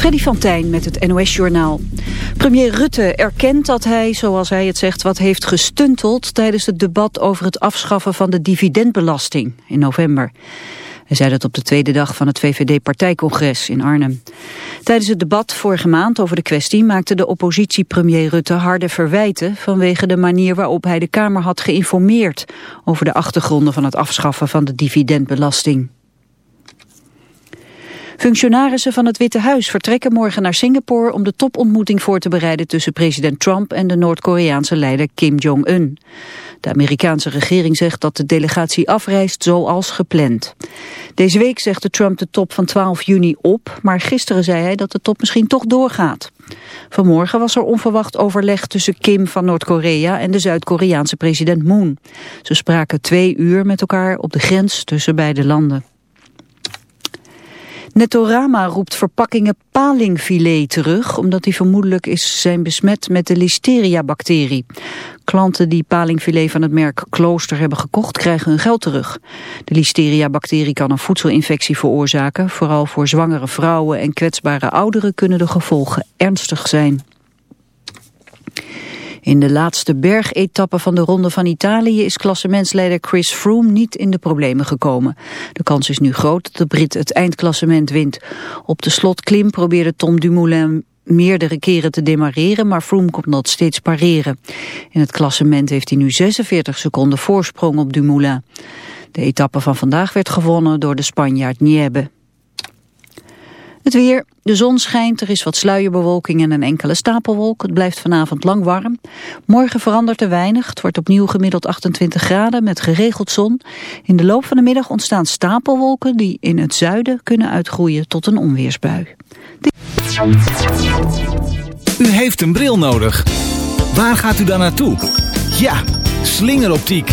Freddy van Tijn met het NOS-journaal. Premier Rutte erkent dat hij, zoals hij het zegt, wat heeft gestunteld... tijdens het debat over het afschaffen van de dividendbelasting in november. Hij zei dat op de tweede dag van het VVD-partijcongres in Arnhem. Tijdens het debat vorige maand over de kwestie maakte de oppositie premier Rutte harde verwijten vanwege de manier waarop hij de Kamer had geïnformeerd over de achtergronden van het afschaffen van de dividendbelasting. Functionarissen van het Witte Huis vertrekken morgen naar Singapore om de topontmoeting voor te bereiden tussen president Trump en de Noord-Koreaanse leider Kim Jong-un. De Amerikaanse regering zegt dat de delegatie afreist zoals gepland. Deze week zegt de Trump de top van 12 juni op, maar gisteren zei hij dat de top misschien toch doorgaat. Vanmorgen was er onverwacht overleg tussen Kim van Noord-Korea en de Zuid-Koreaanse president Moon. Ze spraken twee uur met elkaar op de grens tussen beide landen. Nettorama roept verpakkingen palingfilet terug... omdat die vermoedelijk is zijn besmet met de listeria-bacterie. Klanten die palingfilet van het merk Klooster hebben gekocht... krijgen hun geld terug. De listeria-bacterie kan een voedselinfectie veroorzaken. Vooral voor zwangere vrouwen en kwetsbare ouderen... kunnen de gevolgen ernstig zijn. In de laatste bergetappe van de Ronde van Italië is klassementsleider Chris Froome niet in de problemen gekomen. De kans is nu groot dat de Brit het eindklassement wint. Op de slotklim probeerde Tom Dumoulin meerdere keren te demareren, maar Froome kon dat steeds pareren. In het klassement heeft hij nu 46 seconden voorsprong op Dumoulin. De etappe van vandaag werd gewonnen door de Spanjaard Niebe. Het weer, de zon schijnt, er is wat sluierbewolking en een enkele stapelwolk. Het blijft vanavond lang warm. Morgen verandert er weinig. Het wordt opnieuw gemiddeld 28 graden met geregeld zon. In de loop van de middag ontstaan stapelwolken die in het zuiden kunnen uitgroeien tot een onweersbui. U heeft een bril nodig. Waar gaat u dan naartoe? Ja, slingeroptiek.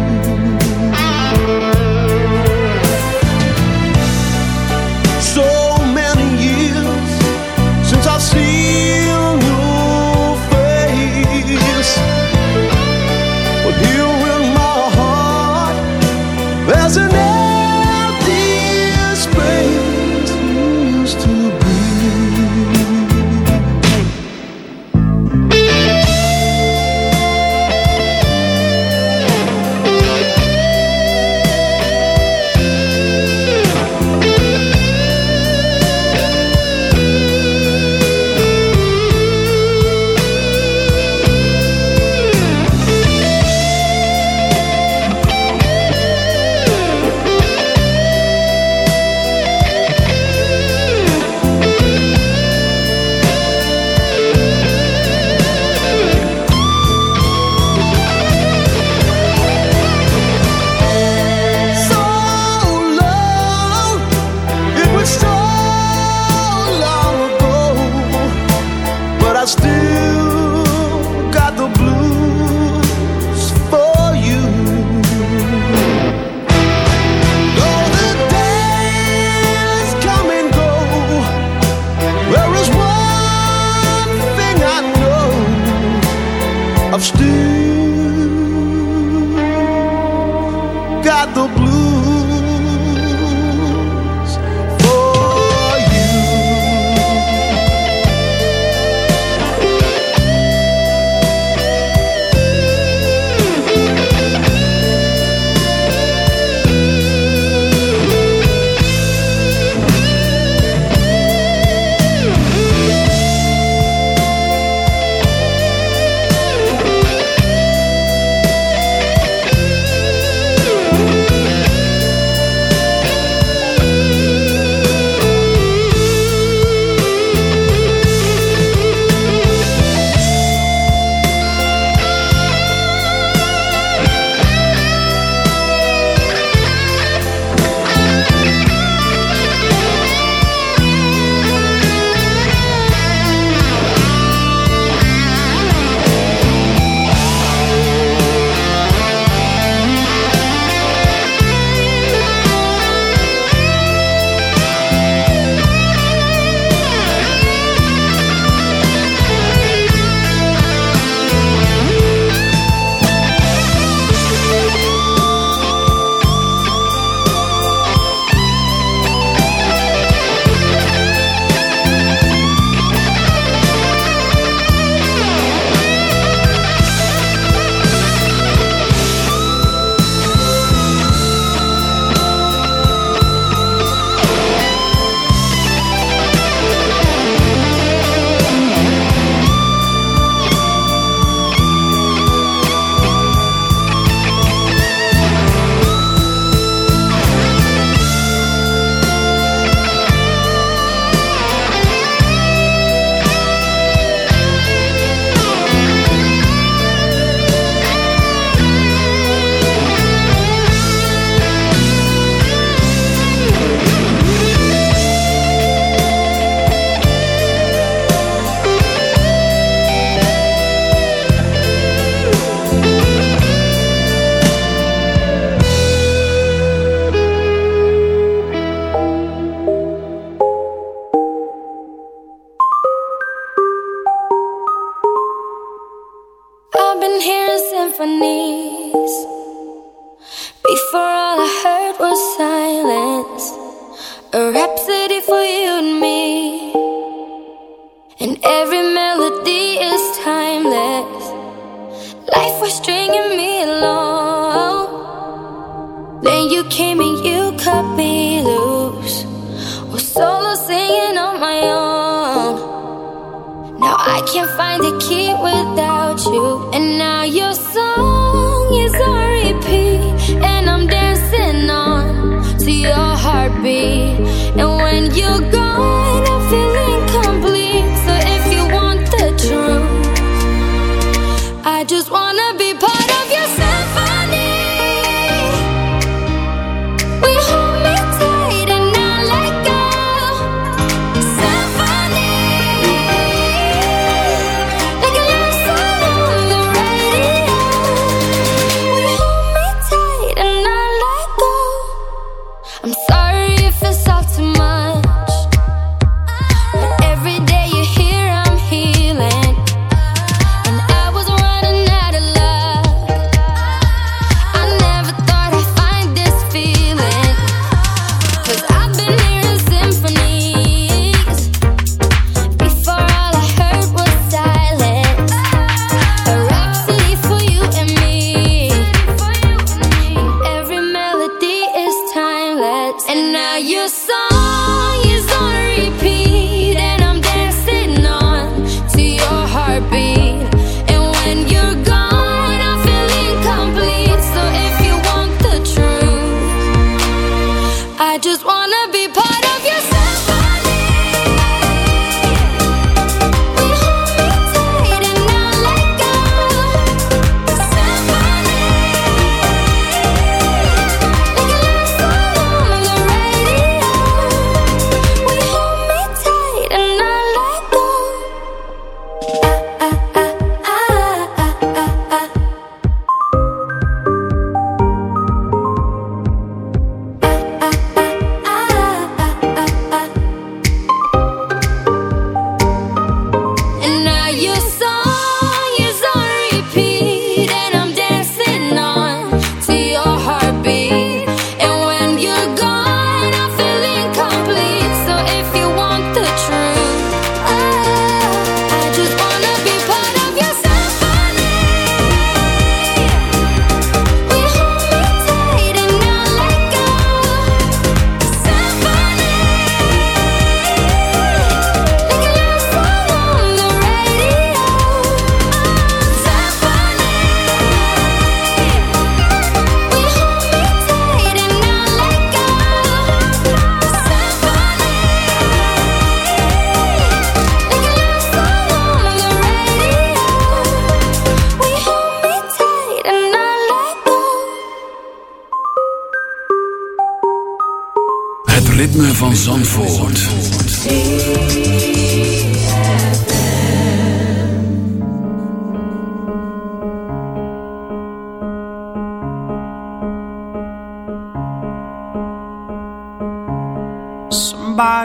And now you're so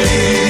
Yeah.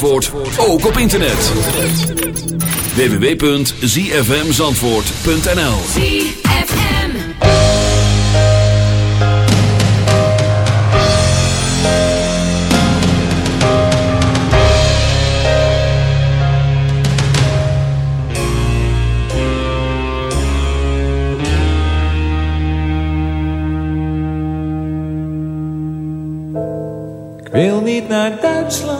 Zandvoort ook op internet. www.zfmzandvoort.nl ZFM Ik wil niet naar Duitsland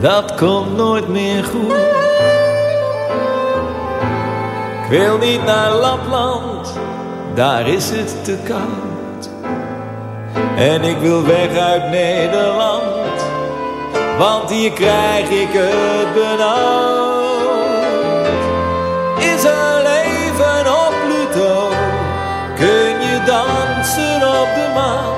dat komt nooit meer goed. Ik wil niet naar Lapland, daar is het te koud. En ik wil weg uit Nederland, want hier krijg ik het benauwd. Is er leven op Pluto? Kun je dansen op de maan?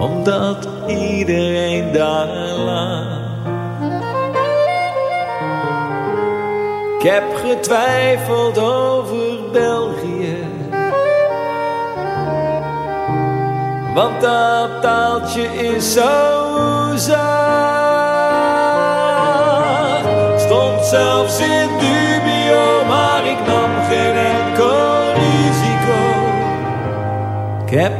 Omdat iedereen daar lacht. Ik heb getwijfeld over België. Want dat taaltje is zo zacht. Stond zelfs in dubio, maar ik nam geen enkel risico. Ik heb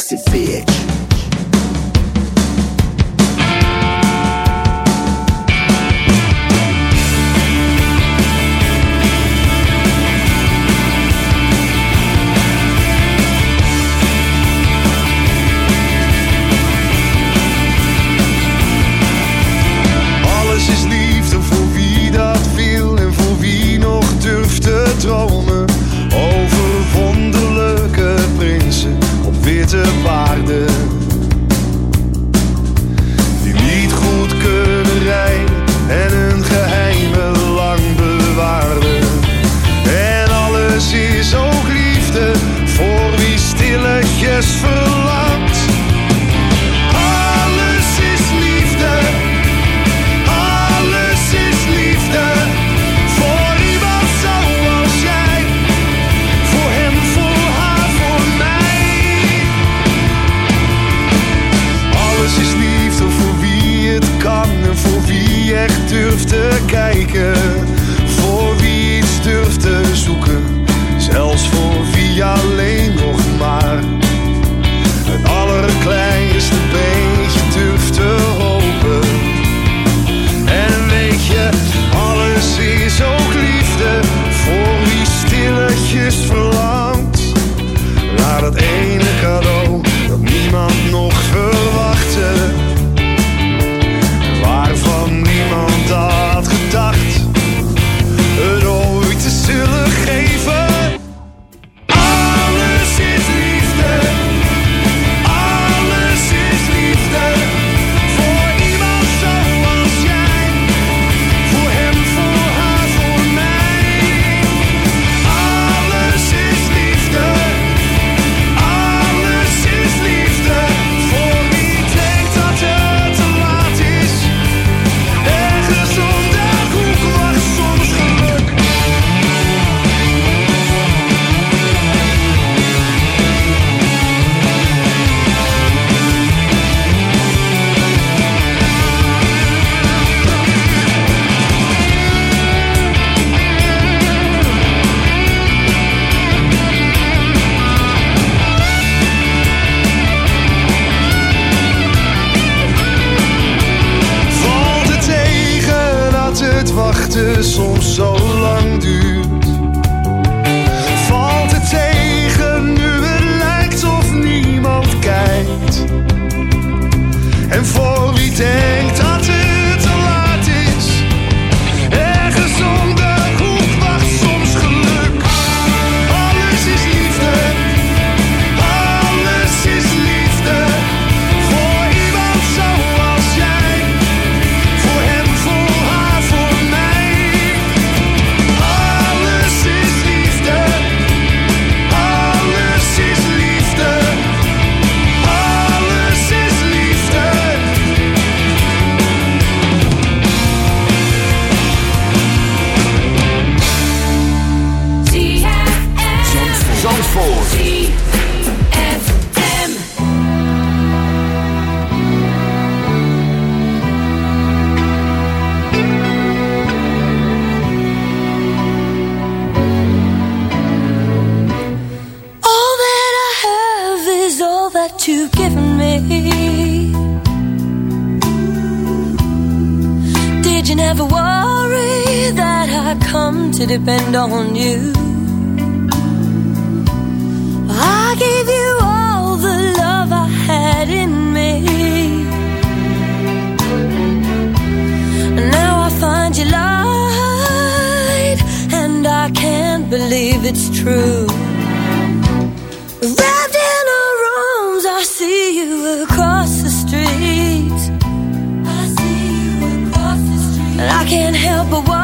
Sexy bitch. To depend on you? I gave you all the love I had in me. And now I find you lied, and I can't believe it's true. Wrapped in our arms, I see you across the street. I see you across the street. And I can't help but knows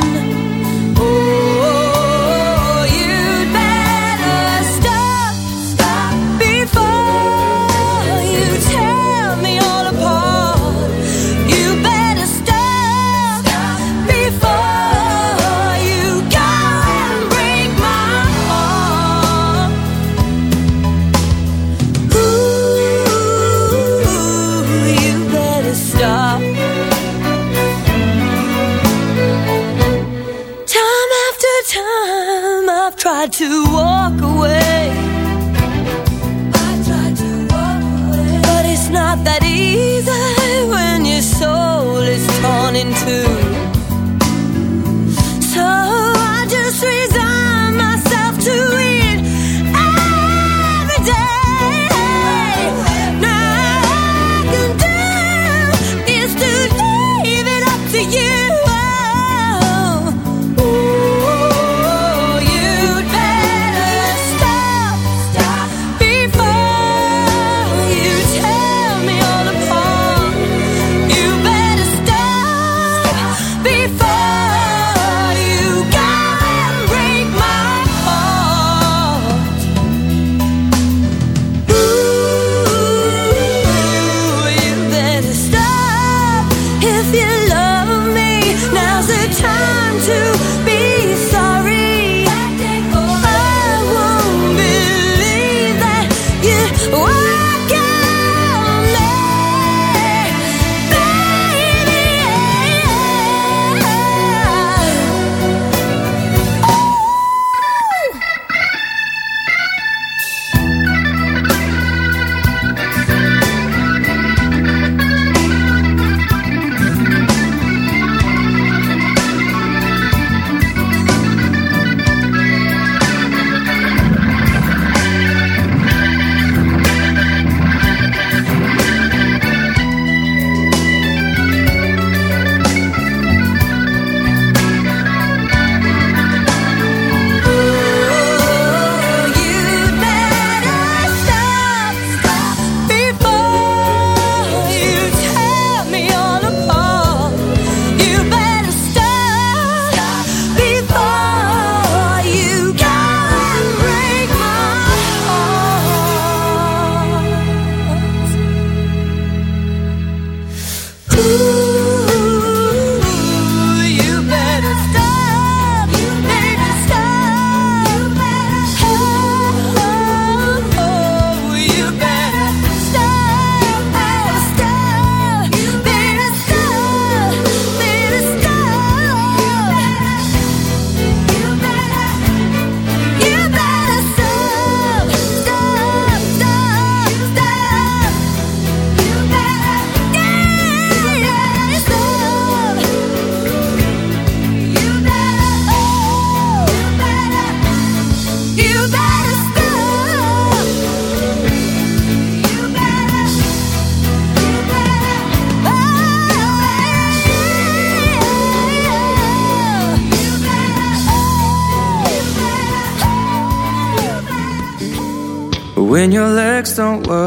Ooh,